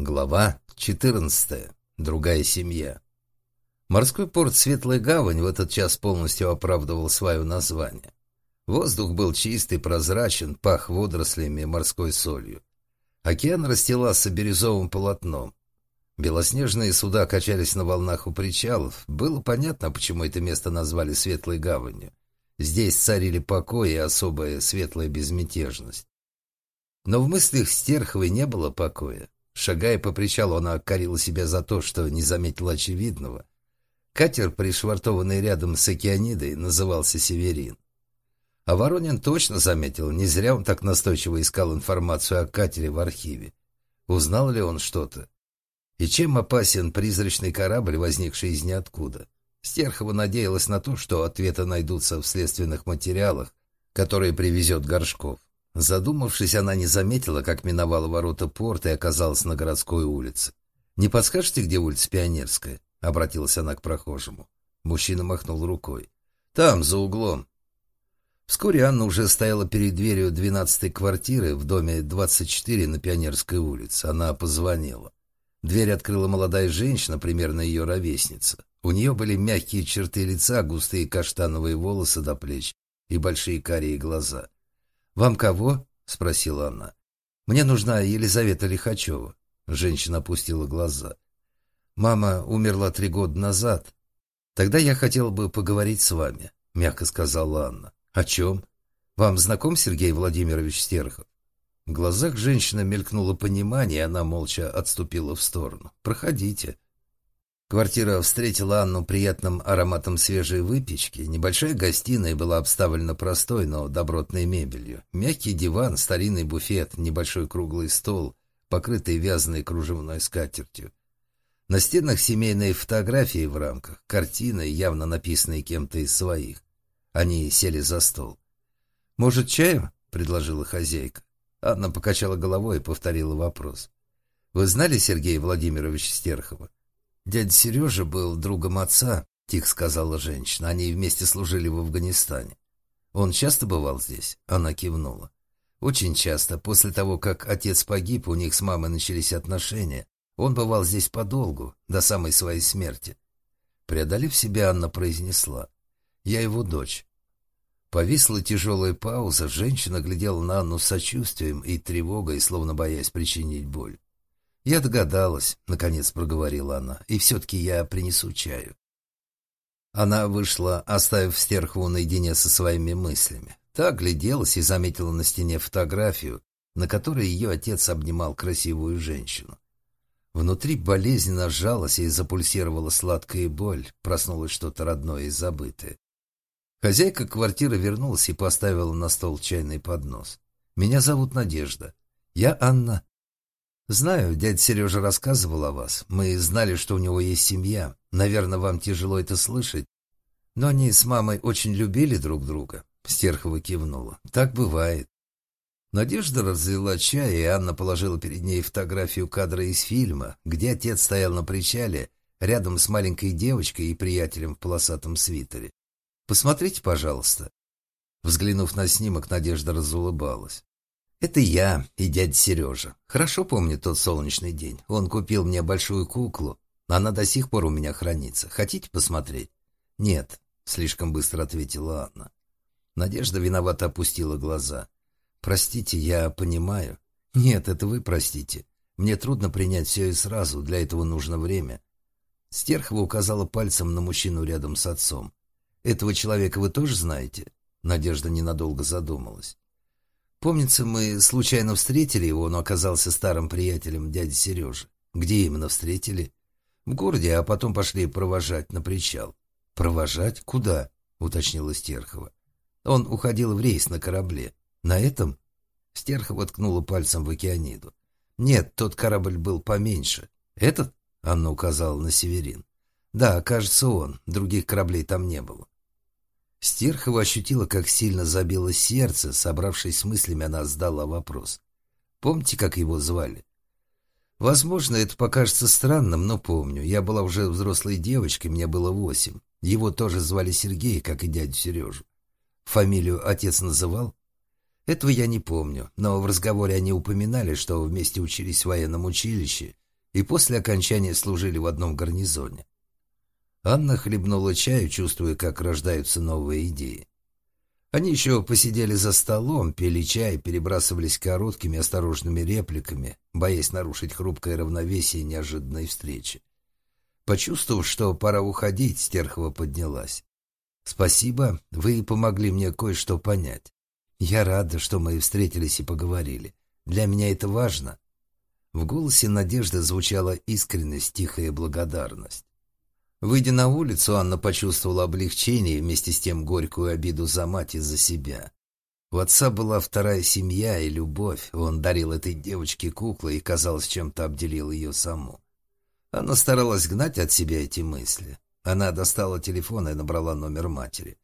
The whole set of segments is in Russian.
Глава 14. Другая семья. Морской порт Светлая Гавань в этот час полностью оправдывал свое название. Воздух был чистый, прозрачен, пах водорослями и морской солью. Океан расстилался бирюзовым полотном. Белоснежные суда качались на волнах у причалов. Было понятно, почему это место назвали Светлой Гаванью. Здесь царили покой и особая светлая безмятежность. Но в мыслях Стерховой не было покоя. Шагая по причалу, она корила себя за то, что не заметила очевидного. Катер, пришвартованный рядом с океанидой, назывался «Северин». А Воронин точно заметил, не зря он так настойчиво искал информацию о катере в архиве. Узнал ли он что-то? И чем опасен призрачный корабль, возникший из ниоткуда? Стерхова надеялась на то, что ответы найдутся в следственных материалах, которые привезет Горшков. Задумавшись, она не заметила, как миновала ворота порта и оказалась на городской улице. «Не подскажете, где улица Пионерская?» — обратилась она к прохожему. Мужчина махнул рукой. «Там, за углом». Вскоре Анна уже стояла перед дверью двенадцатой квартиры в доме 24 на Пионерской улице. Она позвонила. Дверь открыла молодая женщина, примерно ее ровесница. У нее были мягкие черты лица, густые каштановые волосы до плеч и большие карие глаза. «Вам кого?» — спросила она. «Мне нужна Елизавета Лихачева». Женщина опустила глаза. «Мама умерла три года назад. Тогда я хотела бы поговорить с вами», — мягко сказала Анна. «О чем? Вам знаком Сергей Владимирович Стерхов?» В глазах женщины мелькнуло понимание, и она молча отступила в сторону. «Проходите». Квартира встретила Анну приятным ароматом свежей выпечки. Небольшая гостиная была обставлена простой, но добротной мебелью. Мягкий диван, старинный буфет, небольшой круглый стол, покрытый вязаной кружевной скатертью. На стенах семейные фотографии в рамках, картины, явно написанные кем-то из своих. Они сели за стол. «Может, чаю?» — предложила хозяйка. Анна покачала головой и повторила вопрос. «Вы знали Сергея Владимировича Стерхова?» «Дядя Сережа был другом отца», — тихо сказала женщина. «Они вместе служили в Афганистане». «Он часто бывал здесь?» Она кивнула. «Очень часто. После того, как отец погиб, у них с мамой начались отношения. Он бывал здесь подолгу, до самой своей смерти». Преодолев себя, Анна произнесла. «Я его дочь». Повисла тяжелая пауза, женщина глядела на Анну с сочувствием и тревогой, словно боясь причинить боль. «Я догадалась», — наконец проговорила она, — «и все-таки я принесу чаю». Она вышла, оставив Стерхову наедине со своими мыслями. Та гляделась и заметила на стене фотографию, на которой ее отец обнимал красивую женщину. Внутри болезненно сжалась и запульсировала сладкая боль, проснулось что-то родное и забытое. Хозяйка квартиры вернулась и поставила на стол чайный поднос. «Меня зовут Надежда. Я Анна «Знаю, дядя Сережа рассказывал о вас. Мы знали, что у него есть семья. Наверное, вам тяжело это слышать. Но они с мамой очень любили друг друга». Стерхова кивнула. «Так бывает». Надежда разлила чай, и Анна положила перед ней фотографию кадра из фильма, где отец стоял на причале рядом с маленькой девочкой и приятелем в полосатом свитере. «Посмотрите, пожалуйста». Взглянув на снимок, Надежда разулыбалась. Это я и дядя Сережа. Хорошо помню тот солнечный день. Он купил мне большую куклу. Она до сих пор у меня хранится. Хотите посмотреть? Нет, слишком быстро ответила Анна. Надежда виновато опустила глаза. Простите, я понимаю. Нет, это вы простите. Мне трудно принять все и сразу. Для этого нужно время. Стерхова указала пальцем на мужчину рядом с отцом. «Этого человека вы тоже знаете?» Надежда ненадолго задумалась. Помнится, мы случайно встретили его, но оказался старым приятелем дяди Сережи. Где именно встретили? В городе, а потом пошли провожать на причал. Провожать? Куда? Уточнила Стерхова. Он уходил в рейс на корабле. На этом? Стерхова ткнула пальцем в океаниду. Нет, тот корабль был поменьше. Этот? Анна указала на Северин. Да, кажется, он. Других кораблей там не было. Стерхова ощутила, как сильно забило сердце. Собравшись с мыслями, она задала вопрос. «Помните, как его звали?» «Возможно, это покажется странным, но помню. Я была уже взрослой девочкой, мне было восемь. Его тоже звали Сергей, как и дядю Сережу. Фамилию отец называл?» «Этого я не помню, но в разговоре они упоминали, что вместе учились в военном училище и после окончания служили в одном гарнизоне. Анна хлебнула чаю, чувствуя, как рождаются новые идеи. Они еще посидели за столом, пили чай, перебрасывались короткими осторожными репликами, боясь нарушить хрупкое равновесие неожиданной встречи. Почувствовав, что пора уходить, Стерхова поднялась. «Спасибо, вы помогли мне кое-что понять. Я рада, что мы встретились и поговорили. Для меня это важно». В голосе Надежды звучала искренность, тихая благодарность. Выйдя на улицу, Анна почувствовала облегчение и вместе с тем горькую обиду за мать и за себя. У отца была вторая семья и любовь. Он дарил этой девочке куклы и, казалось, чем-то обделил ее саму. Она старалась гнать от себя эти мысли. Она достала телефон и набрала номер матери.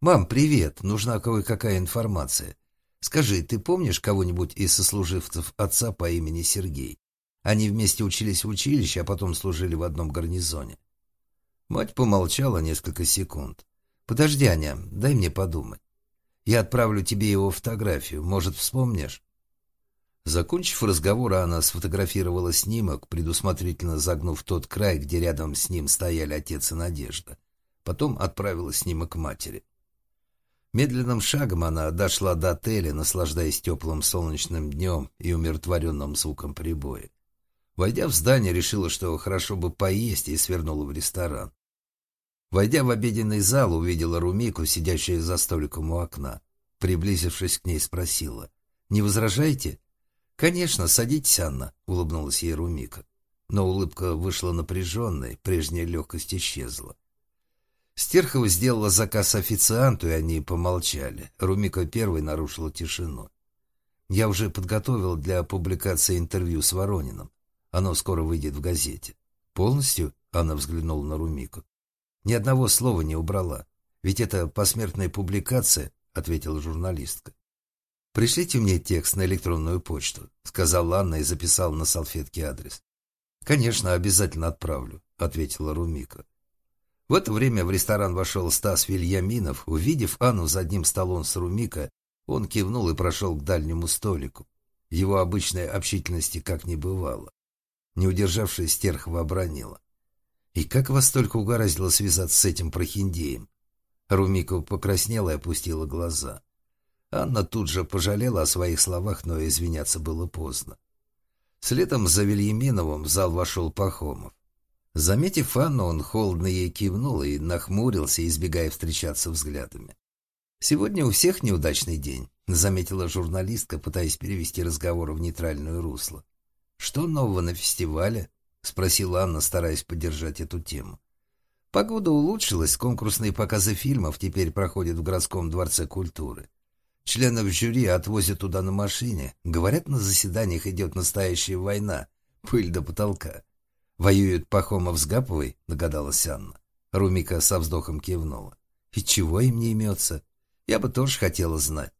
«Мам, привет! Нужна кое-какая информация. Скажи, ты помнишь кого-нибудь из сослуживцев отца по имени Сергей? Они вместе учились в училище, а потом служили в одном гарнизоне». Мать помолчала несколько секунд. «Подожди, Аня, дай мне подумать. Я отправлю тебе его фотографию. Может, вспомнишь?» Закончив разговор, она сфотографировала снимок, предусмотрительно загнув тот край, где рядом с ним стояли отец и Надежда. Потом отправила снимок матери. Медленным шагом она дошла до отеля, наслаждаясь теплым солнечным днем и умиротворенным звуком прибоя. Войдя в здание, решила, что хорошо бы поесть, и свернула в ресторан. Войдя в обеденный зал, увидела Румику, сидящую за столиком у окна. Приблизившись к ней, спросила. «Не возражаете?» «Конечно, садитесь, Анна», — улыбнулась ей Румика. Но улыбка вышла напряженной, прежняя легкость исчезла. Стерхова сделала заказ официанту, и они помолчали. Румика первой нарушила тишину. «Я уже подготовил для публикации интервью с Ворониным. Оно скоро выйдет в газете». «Полностью?» — она взглянула на Румику. Ни одного слова не убрала. Ведь это посмертная публикация, ответила журналистка. «Пришлите мне текст на электронную почту», — сказала Анна и записала на салфетке адрес. «Конечно, обязательно отправлю», — ответила Румика. В это время в ресторан вошел Стас Вильяминов. Увидев Анну за одним столом с Румика, он кивнул и прошел к дальнему столику. Его обычной общительности как не бывало. Не удержавшись, Стерхова обронила. И как вас только угораздило связаться с этим прохиндеем? Румикова покраснела и опустила глаза. Анна тут же пожалела о своих словах, но извиняться было поздно. Следом за Вильяминовым в зал вошел Пахомов. Заметив Анну, он холодно ей кивнул и нахмурился, избегая встречаться взглядами. «Сегодня у всех неудачный день», — заметила журналистка, пытаясь перевести разговор в нейтральное русло. «Что нового на фестивале?» — спросила Анна, стараясь поддержать эту тему. Погода улучшилась, конкурсные показы фильмов теперь проходят в городском дворце культуры. Членов жюри отвозят туда на машине. Говорят, на заседаниях идет настоящая война. Пыль до потолка. Воюют Пахомов с Гаповой, догадалась Анна. Румика со вздохом кивнула. И чего им не имется? Я бы тоже хотела знать.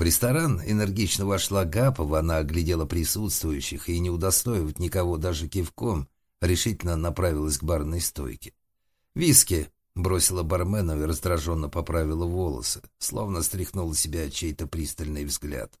В ресторан энергично вошла Гапова, она оглядела присутствующих и, не удостоив никого даже кивком, решительно направилась к барной стойке. «Виски!» — бросила бармену и раздраженно поправила волосы, словно стряхнула себя чей-то пристальный взгляд.